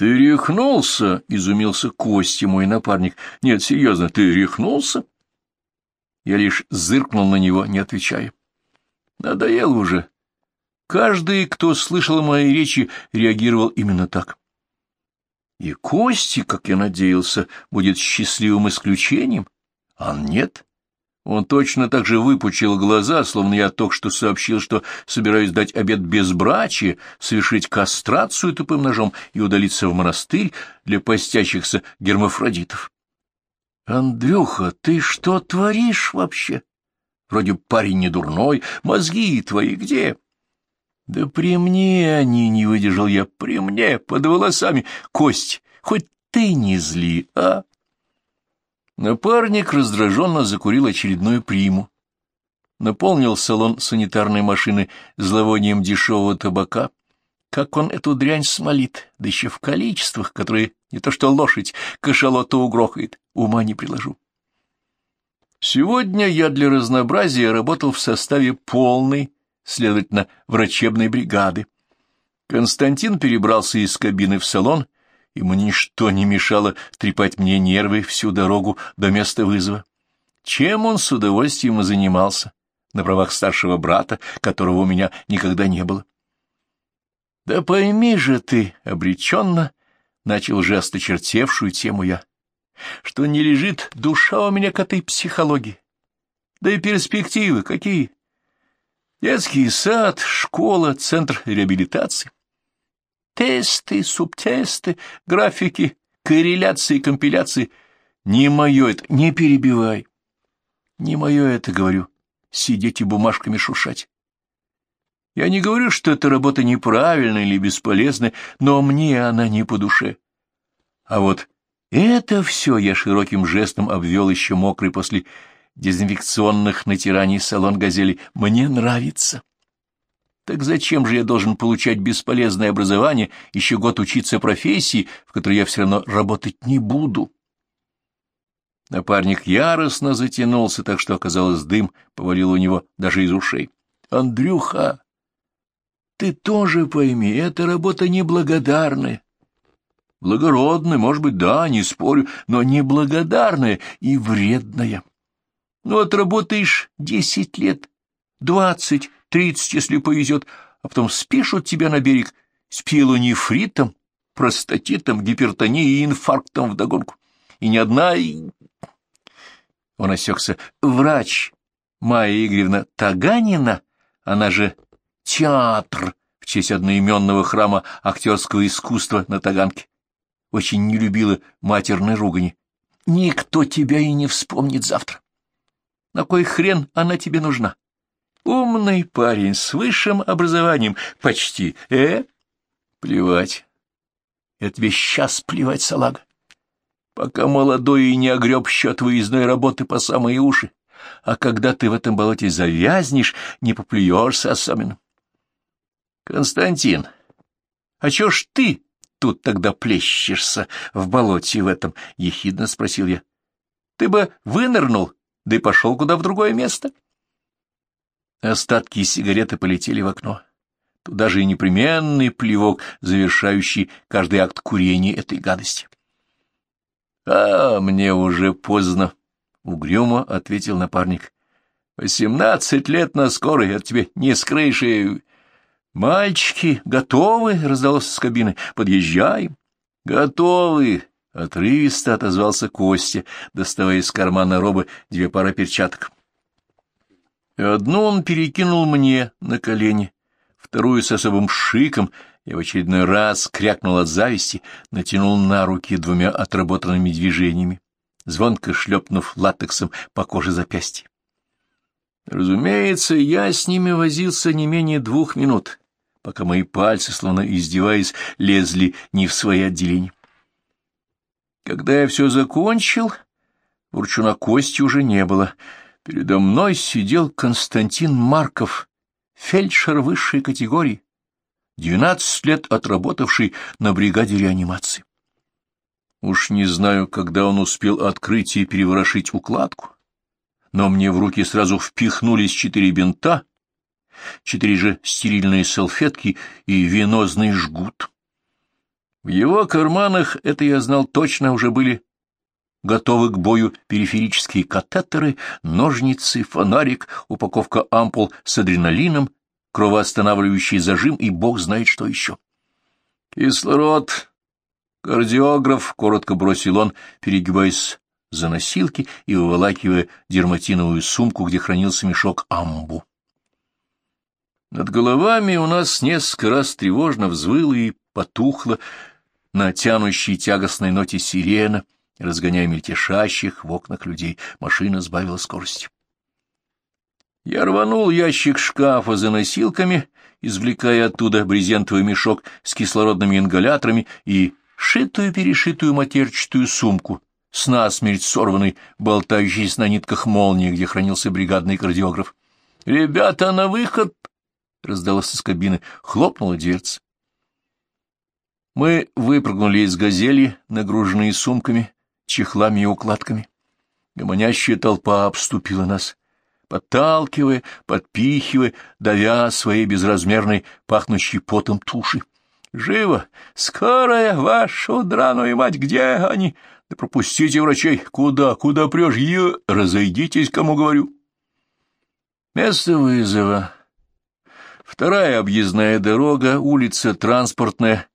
Ты рехнулся? — изумился Костя, мой напарник. — Нет, серьезно, ты рехнулся? Я лишь зыркнул на него, не отвечая. Надоело уже. Каждый, кто слышал мои речи, реагировал именно так. И Кости, как я надеялся, будет счастливым исключением, а нет. Он точно так же выпучил глаза, словно я только что сообщил, что собираюсь дать обед безбрачия, совершить кастрацию тупым ножом и удалиться в монастырь для постящихся гермафродитов. — Андрюха, ты что творишь вообще? Вроде парень не дурной, мозги твои где? — Да при мне они, не выдержал я, при мне, под волосами. Кость, хоть ты не зли, а? Напарник раздраженно закурил очередную приму. Наполнил салон санитарной машины зловонием дешевого табака. Как он эту дрянь смолит, да еще в количествах, которые не то что лошадь кашалота угрохает, ума не приложу. Сегодня я для разнообразия работал в составе полной, следовательно, врачебной бригады. Константин перебрался из кабины в салон — Ему ничто не мешало трепать мне нервы всю дорогу до места вызова. Чем он с удовольствием и занимался, на правах старшего брата, которого у меня никогда не было. — Да пойми же ты, обреченно, — начал уже осточертевшую тему я, — что не лежит душа у меня к этой психологии. Да и перспективы какие? Детский сад, школа, центр реабилитации. Тесты, субтесты, графики, корреляции, компиляции. Не мое это, не перебивай. Не мое это, говорю, сидеть и бумажками шушать. Я не говорю, что эта работа неправильная или бесполезная, но мне она не по душе. А вот это все я широким жестом обвел еще мокрый после дезинфекционных натираний салон «Газели». Мне нравится. Так зачем же я должен получать бесполезное образование, еще год учиться профессии, в которой я все равно работать не буду? Напарник яростно затянулся, так что, оказалось, дым повалил у него даже из ушей. — Андрюха, ты тоже пойми, эта работа неблагодарная. Благородная, может быть, да, не спорю, но неблагодарная и вредная. Ну, отработаешь десять лет, двадцать, тридцать, если повезет, а потом спишут тебя на берег с пилонефритом, простатитом, гипертонией и инфарктом вдогонку. И ни одна... Он осекся. Врач Майя Игоревна Таганина, она же театр в честь одноименного храма актерского искусства на Таганке, очень не любила матерной ругани. Никто тебя и не вспомнит завтра. На кой хрен она тебе нужна? Умный парень с высшим образованием, почти, э? Плевать. Это тебе сейчас плевать, салага. Пока молодой и не огреб счет выездной работы по самые уши, а когда ты в этом болоте завязнешь, не поплюешься особенно. Константин, а чё ж ты тут тогда плещешься в болоте в этом? — ехидно спросил я. — Ты бы вынырнул, да и пошел куда в другое место. — Остатки сигареты полетели в окно. Туда же и непременный плевок, завершающий каждый акт курения этой гадости. — А, мне уже поздно, — угрюмо ответил напарник. — Восемнадцать лет на скорой, это тебе не с крыши. — Мальчики, готовы? — раздалось с кабины. — Подъезжаем. — Готовы. — отрывисто отозвался Костя, доставая из кармана робы две пары перчаток. — Одну он перекинул мне на колени, вторую с особым шиком, я в очередной раз крякнул от зависти, натянул на руки двумя отработанными движениями, звонко шлепнув латексом по коже запястья. Разумеется, я с ними возился не менее двух минут, пока мои пальцы, словно издеваясь, лезли не в свои отделения. Когда я все закончил, Урчуна кости уже не было — Передо мной сидел Константин Марков, фельдшер высшей категории, двенадцать лет отработавший на бригаде реанимации. Уж не знаю, когда он успел открыть и переворошить укладку, но мне в руки сразу впихнулись четыре бинта, четыре же стерильные салфетки и венозный жгут. В его карманах, это я знал точно, уже были готовы к бою периферические катетеры, ножницы, фонарик, упаковка ампул с адреналином, кровоостанавливающий зажим и бог знает что еще. «Кислород! Кардиограф!» — коротко бросил он, перегибаясь за носилки и выволакивая дерматиновую сумку, где хранился мешок амбу. Над головами у нас несколько раз тревожно взвыло и потухло на тянущей тягостной ноте сирена, разгоняя мельтешащих в окнах людей. Машина сбавила скорость. Я рванул ящик шкафа за носилками, извлекая оттуда брезентовый мешок с кислородными ингаляторами и шитую-перешитую матерчатую сумку с насмерть сорванной, болтающейся на нитках молнии, где хранился бригадный кардиограф. «Ребята, на выход!» — раздалось из кабины. Хлопнула дверца. Мы выпрыгнули из газели, нагруженные сумками, чехлами и укладками. Гомонящая толпа обступила нас, подталкивая, подпихивая, давя своей безразмерной, пахнущей потом туши. «Живо! Скорая! Вашу драную мать! Где они? Да пропустите врачей! Куда? Куда прешь? Е... Разойдитесь, кому говорю!» Место вызова. Вторая объездная дорога, улица транспортная,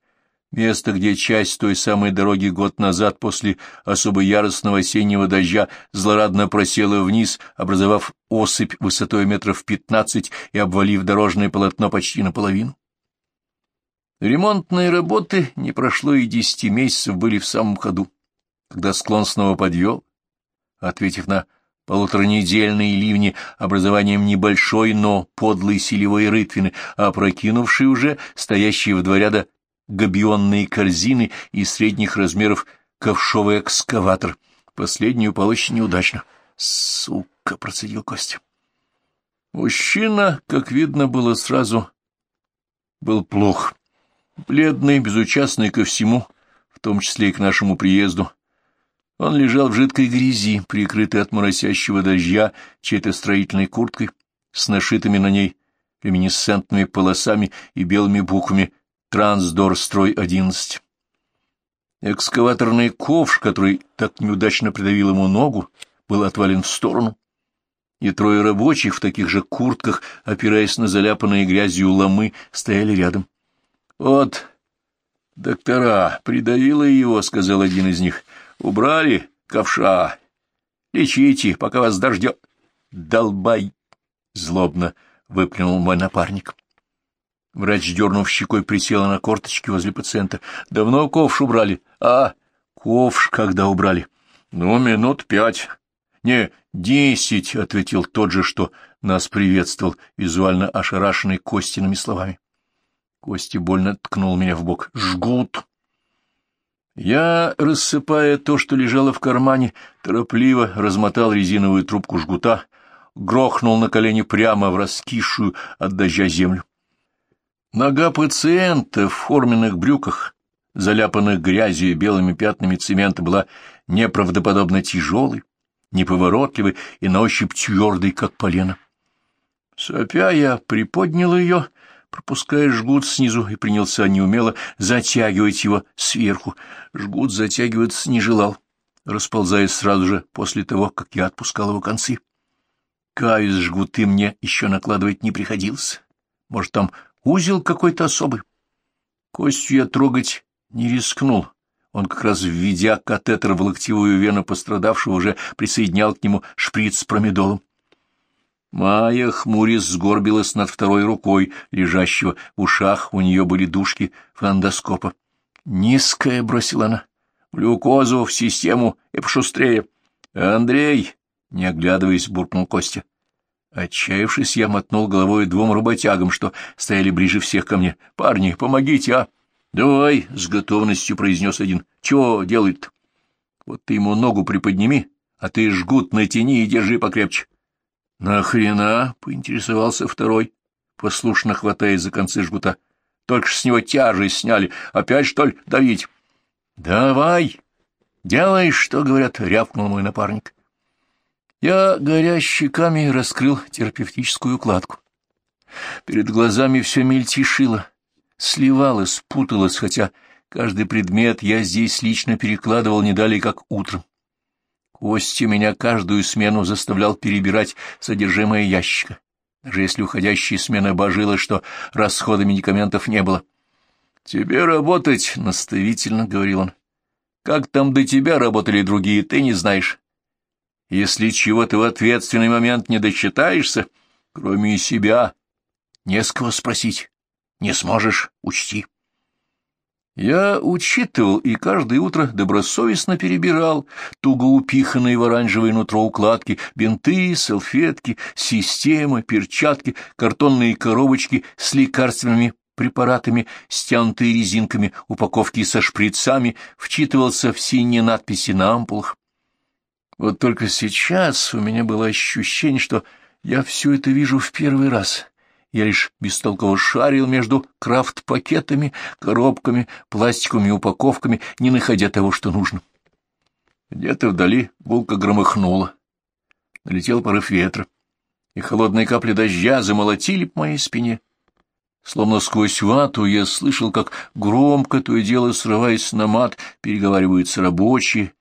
Место, где часть той самой дороги год назад после особо яростного осеннего дождя злорадно просела вниз, образовав осыпь высотой метров пятнадцать и обвалив дорожное полотно почти наполовину. Ремонтные работы не прошло и десяти месяцев были в самом ходу, когда склон снова подвел, ответив на полуторанедельные ливни образованием небольшой, но подлой селевой рытвины, опрокинувшей уже стоящие в два ряда габионные корзины и средних размеров ковшовый экскаватор. Последний упал очень неудачно. «Сука!» — процедил Костя. Мужчина, как видно было сразу, был плох. Бледный, безучастный ко всему, в том числе и к нашему приезду. Он лежал в жидкой грязи, прикрытый от моросящего дождя чьей-то строительной курткой, с нашитыми на ней люминесцентными полосами и белыми буквами Трансдорстрой-11. Экскаваторный ковш, который так неудачно придавил ему ногу, был отвален в сторону, и трое рабочих в таких же куртках, опираясь на заляпанные грязью ломы, стояли рядом. — Вот, доктора, придавило его, — сказал один из них. — Убрали ковша. Лечите, пока вас дождет. — Долбай! — злобно выплюнул мой напарник. Врач, дернув щекой, присела на корточки возле пациента. — Давно ковш убрали? — А, ковш когда убрали? — Ну, минут пять. — Не, десять, — ответил тот же, что нас приветствовал, визуально ошарашенный Костиными словами. Кости больно ткнул меня в бок. — Жгут! Я, рассыпая то, что лежало в кармане, торопливо размотал резиновую трубку жгута, грохнул на колени прямо в раскисшую от дождя землю. Нога пациента в форменных брюках, заляпанных грязью и белыми пятнами цемента, была неправдоподобно тяжелой, неповоротливой и на ощупь твердой, как полено. Сопя я приподнял ее, пропуская жгут снизу, и принялся неумело затягивать его сверху. Жгут затягиваться не желал, расползаясь сразу же после того, как я отпускал его концы. Каюсь, жгуты мне еще накладывать не приходилось. Может, там Узел какой-то особый. Костью я трогать не рискнул. Он, как раз введя катетер в локтевую вену пострадавшего, уже присоединял к нему шприц с промедолом. Майя, хмурясь, сгорбилась над второй рукой, лежащего в ушах, у нее были дужки фондоскопа. «Низкая», — бросила она, — «глюкозу в систему и пошустрее». «Андрей», — не оглядываясь, буркнул Костя, — Отчаявшись, я мотнул головой двум работягам, что стояли ближе всех ко мне. «Парни, помогите, а!» «Давай!» — с готовностью произнес один. «Чего делает-то?» «Вот ты ему ногу приподними, а ты жгут натяни и держи покрепче». «Нахрена?» — поинтересовался второй, послушно хватаясь за концы жгута. «Только ж с него тяжесть сняли. Опять, что ли, давить?» «Давай! Делай, что говорят!» — рявкнул мой напарник. Я, горя щеками, раскрыл терапевтическую укладку. Перед глазами все мельтешило, сливалось, путалось, хотя Каждый предмет я здесь лично перекладывал не далее, как утром. Костя меня каждую смену заставлял перебирать содержимое ящика, даже если уходящая смена божила, что расхода медикаментов не было. — Тебе работать, — наставительно говорил он. — Как там до тебя работали другие, ты не знаешь. Если чего-то в ответственный момент не досчитаешься, кроме себя, не с кого спросить. Не сможешь — учти. Я учитывал и каждое утро добросовестно перебирал туго упиханные в оранжевое нутро укладки, бинты, салфетки, системы, перчатки, картонные коробочки с лекарственными препаратами, стянутые резинками, упаковки со шприцами, вчитывался в синие надписи на ампулах. Вот только сейчас у меня было ощущение, что я все это вижу в первый раз. Я лишь бестолково шарил между крафт-пакетами, коробками, пластиковыми упаковками, не находя того, что нужно. Где-то вдали булка громыхнула. Налетел порыв ветра, и холодные капли дождя замолотили по моей спине. Словно сквозь вату я слышал, как громко то и дело, срываясь на мат, переговариваются рабочие,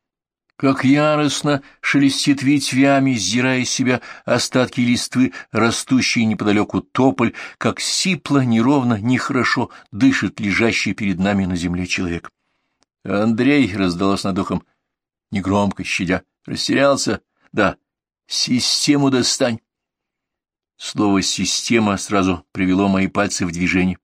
как яростно шелестит ветвями, сдирая из себя остатки листвы, растущие неподалеку тополь, как сипло, неровно, нехорошо дышит лежащий перед нами на земле человек. Андрей раздалось над ухом, негромко, щадя. Растерялся? Да. Систему достань. Слово «система» сразу привело мои пальцы в движение.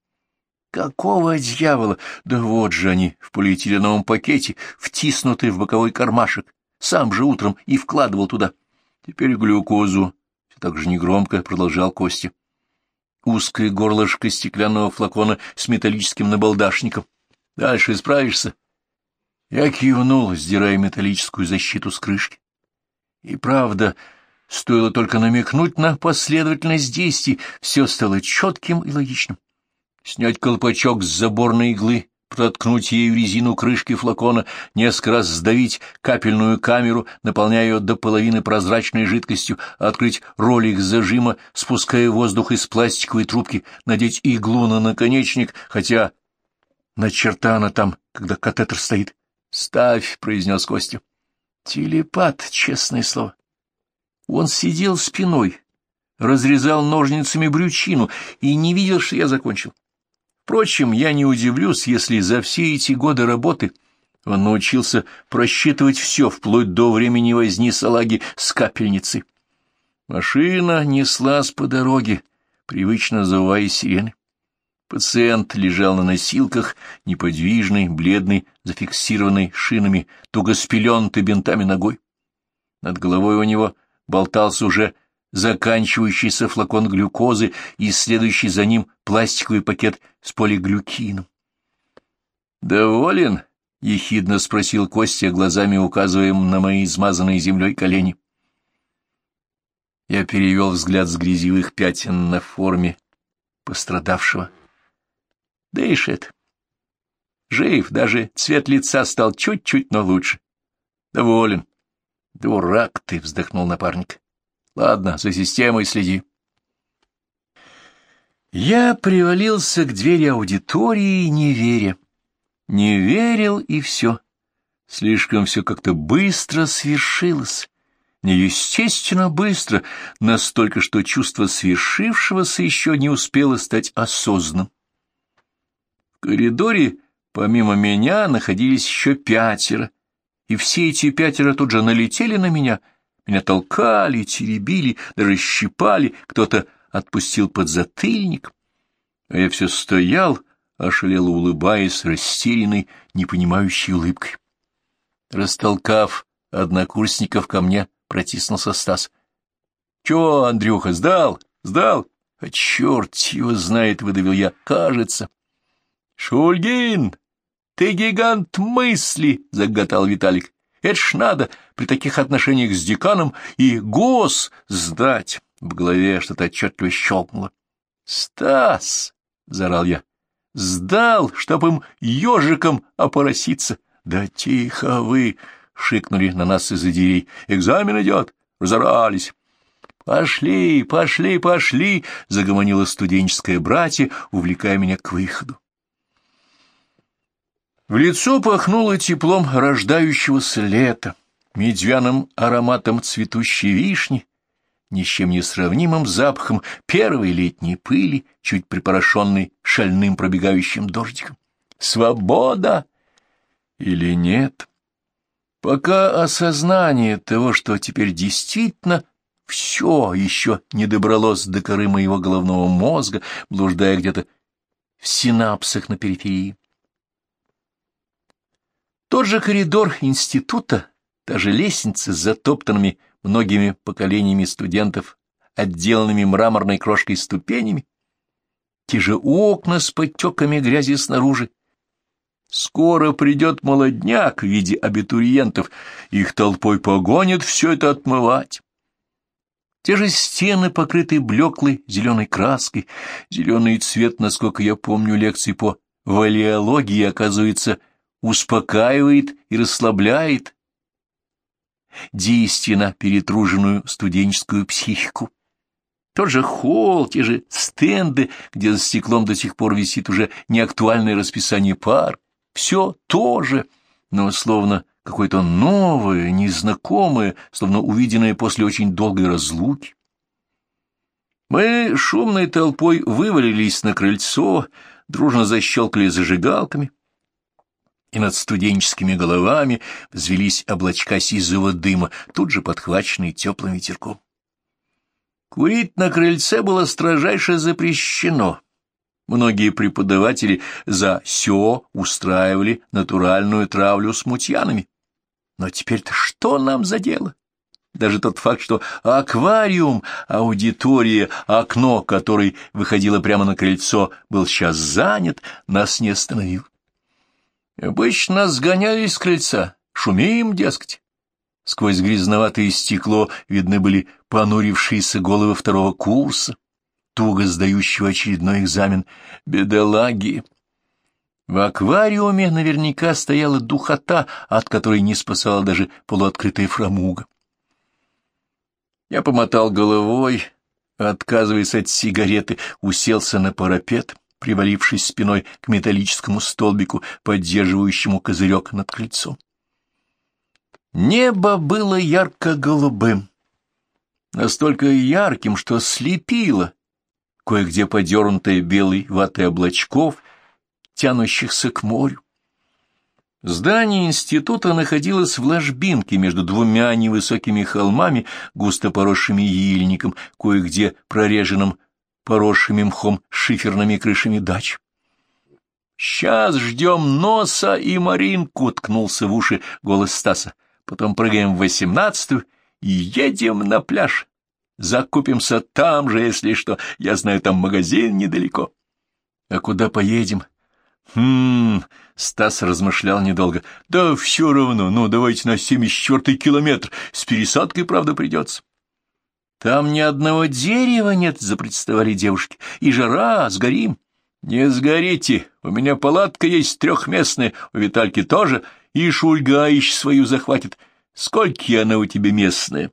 Какого дьявола? Да вот же они, в полиэтиленовом пакете, втиснутые в боковой кармашек. Сам же утром и вкладывал туда. Теперь глюкозу. Все так же негромко продолжал Костя. Узкое горлышко стеклянного флакона с металлическим набалдашником. Дальше справишься. Я кивнул, сдирая металлическую защиту с крышки. И правда, стоило только намекнуть на последовательность действий, все стало четким и логичным снять колпачок с заборной иглы, проткнуть ею резину крышки флакона, несколько раз сдавить капельную камеру, наполняя ее до половины прозрачной жидкостью, открыть ролик зажима, спуская воздух из пластиковой трубки, надеть иглу на наконечник, хотя на черта она там, когда катетер стоит. «Ставь», — произнес Костя. Телепат, честное слово. Он сидел спиной, разрезал ножницами брючину и не видел, что я закончил. Впрочем, я не удивлюсь, если за все эти годы работы он научился просчитывать все, вплоть до времени возни салаги с капельницей. Машина неслась по дороге, привычно завывая сирены. Пациент лежал на носилках, неподвижный, бледный, зафиксированный шинами, туго спеленутый бинтами ногой. Над головой у него болтался уже заканчивающийся флакон глюкозы и следующий за ним пластиковый пакет с полиглюкином. «Доволен?» — ехидно спросил Костя, глазами указывая на мои измазанные землей колени. Я перевел взгляд с грязевых пятен на форме пострадавшего. Дышит. Жив, даже цвет лица стал чуть-чуть, но лучше. Доволен. Дурак ты, вздохнул напарник. Ладно, за системой следи. Я привалился к двери аудитории, не веря. Не верил, и все. Слишком все как-то быстро свершилось. Неестественно быстро, настолько, что чувство свершившегося еще не успело стать осознанным. В коридоре, помимо меня, находились еще пятеро, и все эти пятеро тут же налетели на меня — меня толкали, теребили, даже щипали, кто-то отпустил подзатыльник. А я все стоял, ошалело улыбаясь, растерянной, непонимающей улыбкой. Растолкав однокурсников ко мне, протиснулся Стас. — Чего, Андрюха, сдал? Сдал? А черт его знает, — выдавил я, — кажется. — Шульгин, ты гигант мысли, — заготал Виталик. Это ж надо при таких отношениях с деканом и гос сдать. В голове что-то отчетливо щелкнуло. «Стас!» — заорал я. «Сдал, чтоб им ежиком опороситься!» «Да тихо вы!» — шикнули на нас из-за дверей. «Экзамен идет!» Разорались. «Пошли, пошли, пошли!» — загомонило студенческое братье, увлекая меня к выходу. В лицо пахнуло теплом рождающегося лета, медвяным ароматом цветущей вишни, ни с чем не сравнимым запахом первой летней пыли, чуть припорошенной шальным пробегающим дождиком. Свобода! Или нет? Пока осознание того, что теперь действительно все еще не добралось до коры моего головного мозга, блуждая где-то в синапсах на периферии. Тот же коридор института, та же лестница с затоптанными многими поколениями студентов, отделанными мраморной крошкой ступенями, те же окна с подтеками грязи снаружи. Скоро придет молодняк в виде абитуриентов, их толпой погонят все это отмывать. Те же стены, покрытые блеклой зеленой краской, зеленый цвет, насколько я помню лекции по валиологии, оказывается, успокаивает и расслабляет, действие на перетруженную студенческую психику. Тот же холл, те же стенды, где за стеклом до сих пор висит уже неактуальное расписание пар. Все то же, но словно какое-то новое, незнакомое, словно увиденное после очень долгой разлуки. Мы шумной толпой вывалились на крыльцо, дружно защелкали зажигалками, и над студенческими головами взвелись облачка сизого дыма, тут же подхваченные теплым ветерком. Курить на крыльце было строжайше запрещено. Многие преподаватели за сё устраивали натуральную травлю с мутьянами. Но теперь-то что нам за дело? Даже тот факт, что аквариум, аудитория, окно, которое выходило прямо на крыльцо, был сейчас занят, нас не остановил. Обычно сгонялись с крыльца, шумим, дескать. Сквозь грязноватое стекло видны были понурившиеся головы второго курса, туго сдающего очередной экзамен, бедолаги. В аквариуме наверняка стояла духота, от которой не спасала даже полуоткрытая фрамуга. Я помотал головой, отказываясь от сигареты, уселся на парапет, привалившись спиной к металлическому столбику, поддерживающему козырек над крыльцом. Небо было ярко-голубым, настолько ярким, что слепило, кое-где подернутое белой ватой облачков, тянущихся к морю. Здание института находилось в ложбинке между двумя невысокими холмами, густо поросшими ельником, кое-где прореженным поросшими мхом шиферными крышами дач. «Сейчас ждем носа и Маринку!» — ткнулся в уши голос Стаса. «Потом прыгаем в восемнадцатую и едем на пляж. Закупимся там же, если что. Я знаю, там магазин недалеко». «А куда поедем?» «Хм...» — Стас размышлял недолго. «Да все равно. Ну, давайте на семьдесят четвертый километр. С пересадкой, правда, придется». Там ни одного дерева нет, запротестовали девушки. И жара, сгорим. Не сгорите, у меня палатка есть трехместная, у Витальки тоже, и Шульга еще свою захватит. Сколько она у тебя местная?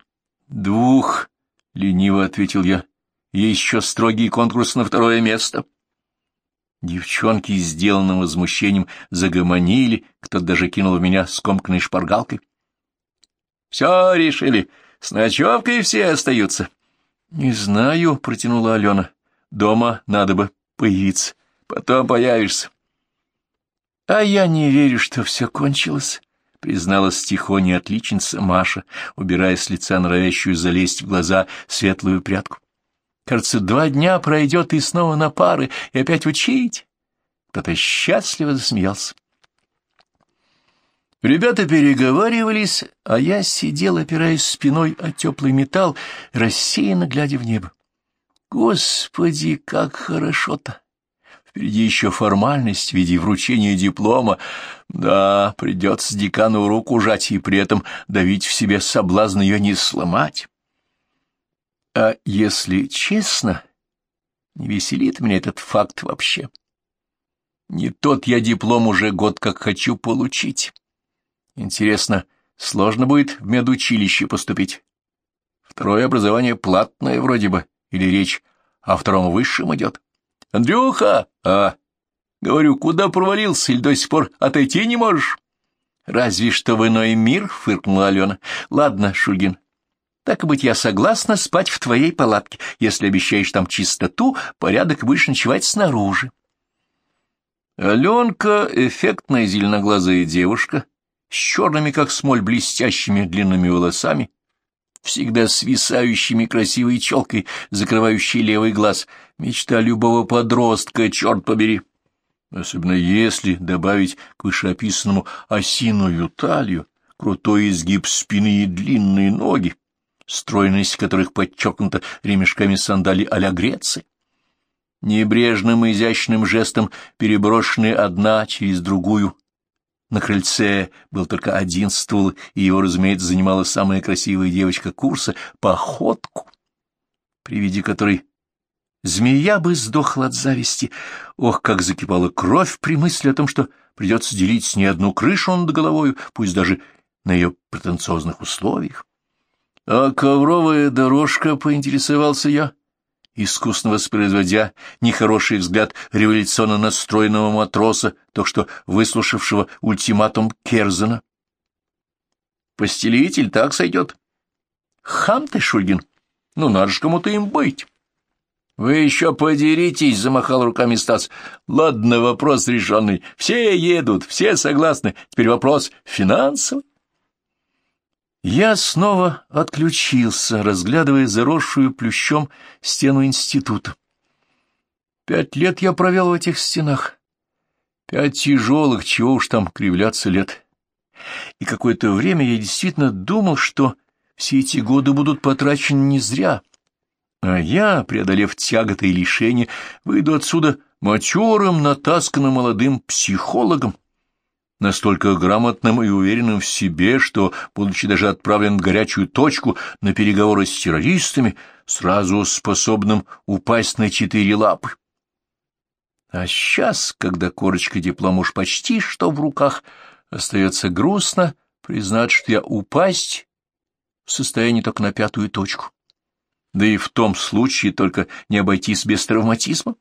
Двух, — лениво ответил я. Есть еще строгий конкурс на второе место. Девчонки, сделанным возмущением, загомонили, кто-то даже кинул в меня скомканной шпаргалкой. — Все решили, с ночевкой все остаются. — Не знаю, — протянула Алена. — Дома надо бы появиться. Потом появишься. — А я не верю, что все кончилось, — призналась тихоня отличница Маша, убирая с лица норовящую залезть в глаза светлую прядку. — Кажется, два дня пройдет и снова на пары, и опять учить. Кто-то счастливо засмеялся. Ребята переговаривались, а я сидел, опираясь спиной о теплый металл, рассеянно глядя в небо. Господи, как хорошо-то! Впереди еще формальность в виде вручения диплома. Да, придется декану руку жать и при этом давить в себе соблазн ее не сломать. А если честно, не веселит меня этот факт вообще. Не тот я диплом уже год как хочу получить. Интересно, сложно будет в медучилище поступить? Второе образование платное вроде бы, или речь о втором высшем идет? Андрюха! А, Говорю, куда провалился или до сих пор отойти не можешь? Разве что в иной мир, — фыркнула Алена. Ладно, Шульгин, так и быть, я согласна спать в твоей палатке, если обещаешь там чистоту, порядок будешь ночевать снаружи. Аленка — эффектная зеленоглазая девушка, с черными, как смоль, блестящими длинными волосами, всегда свисающими красивой челкой, закрывающей левый глаз, мечта любого подростка, черт побери. Особенно если добавить к вышеописанному осиную талию, крутой изгиб спины и длинные ноги, стройность которых подчеркнута ремешками сандали а-ля Греции. Небрежным изящным жестом переброшенные одна через другую. На крыльце был только один стул, и его, разумеется, занимала самая красивая девочка курса — походку, при виде которой Змея бы сдохла от зависти. Ох, как закипала кровь при мысли о том, что придется делить не одну крышу над головою, пусть даже на ее претенциозных условиях. А ковровая дорожка, поинтересовался я, искусно воспроизводя нехороший взгляд революционно настроенного матроса, только что выслушавшего ультиматум Керзена. Постелитель так сойдет. Хам ты, Шульгин, ну надо ж кому-то им быть. «Вы еще подеритесь!» — замахал руками Стас. «Ладно, вопрос решенный. Все едут, все согласны. Теперь вопрос финансовый». Я снова отключился, разглядывая заросшую плющом стену института. Пять лет я провел в этих стенах. Пять тяжелых, чего уж там кривляться лет. И какое-то время я действительно думал, что все эти годы будут потрачены не зря — а я, преодолев тяготы и лишения, выйду отсюда матерым, натасканным молодым психологом, настолько грамотным и уверенным в себе, что, будучи даже отправлен в горячую точку на переговоры с террористами, сразу способным упасть на четыре лапы. А сейчас, когда корочка диплома уж почти что в руках, остается грустно признать, что я упасть в состоянии только на пятую точку да и в том случае только не обойтись без травматизма.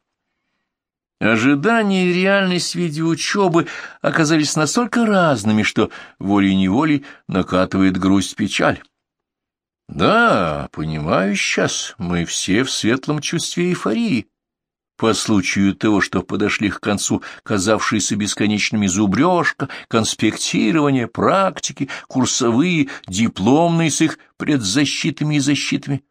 Ожидания и реальность в виде учебы оказались настолько разными, что волей-неволей накатывает грусть-печаль. Да, понимаю сейчас, мы все в светлом чувстве эйфории, по случаю того, что подошли к концу казавшиеся бесконечными зубрежка, конспектирование, практики, курсовые, дипломные с их предзащитами и защитами,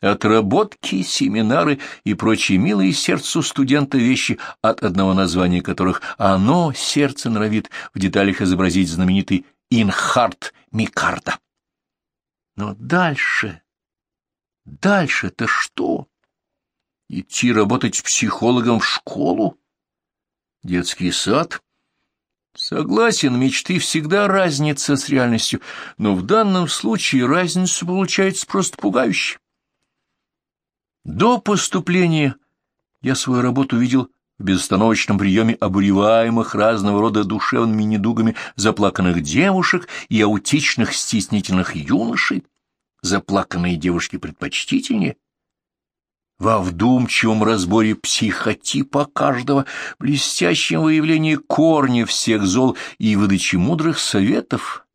отработки, семинары и прочие милые сердцу студента вещи, от одного названия которых оно, сердце, норовит в деталях изобразить знаменитый Инхарт Микарда. Но дальше, дальше-то что? Идти работать психологом в школу? Детский сад? Согласен, мечты всегда разница с реальностью, но в данном случае разница получается просто пугающей. До поступления я свою работу видел в безостановочном приеме обуреваемых разного рода душевными недугами заплаканных девушек и аутичных стеснительных юношей. Заплаканные девушки предпочтительнее. Во вдумчивом разборе психотипа каждого, блестящем выявлении корня всех зол и выдаче мудрых советов,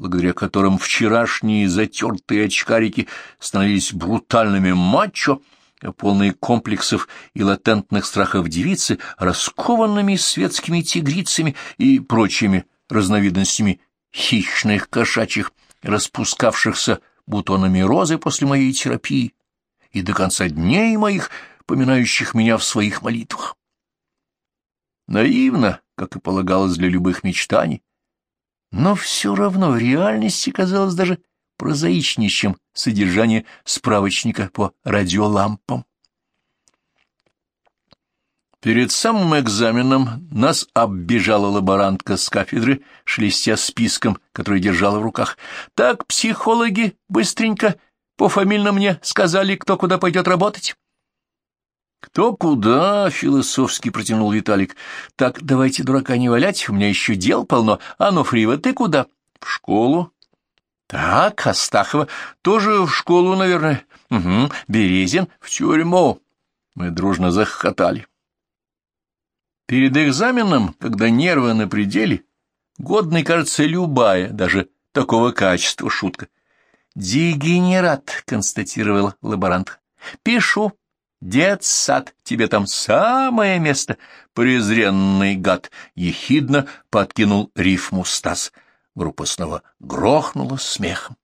благодаря которым вчерашние затертые очкарики становились брутальными мачо, а полные комплексов и латентных страхов девицы, раскованными светскими тигрицами и прочими разновидностями хищных кошачьих, распускавшихся бутонами розы после моей терапии и до конца дней моих, поминающих меня в своих молитвах. Наивно, как и полагалось для любых мечтаний, но все равно в реальности казалось даже прозаичнее, чем содержание справочника по радиолампам. Перед самым экзаменом нас оббежала лаборантка с кафедры, шелестя списком, который держала в руках. Так психологи быстренько по фамильно мне сказали, кто куда пойдет работать. «Кто куда?» — философски протянул Виталик. «Так давайте дурака не валять, у меня еще дел полно. А ну, ты куда?» «В школу». «Так, Астахова тоже в школу, наверное. Угу, Березин в тюрьму». Мы дружно захохотали. Перед экзаменом, когда нервы на пределе, годной кажется любая, даже такого качества шутка. «Дегенерат», — констатировал лаборант. «Пишу. Детсад. Тебе там самое место. Презренный гад!» — ехидно подкинул рифму Стас. Группа снова грохнула смехом.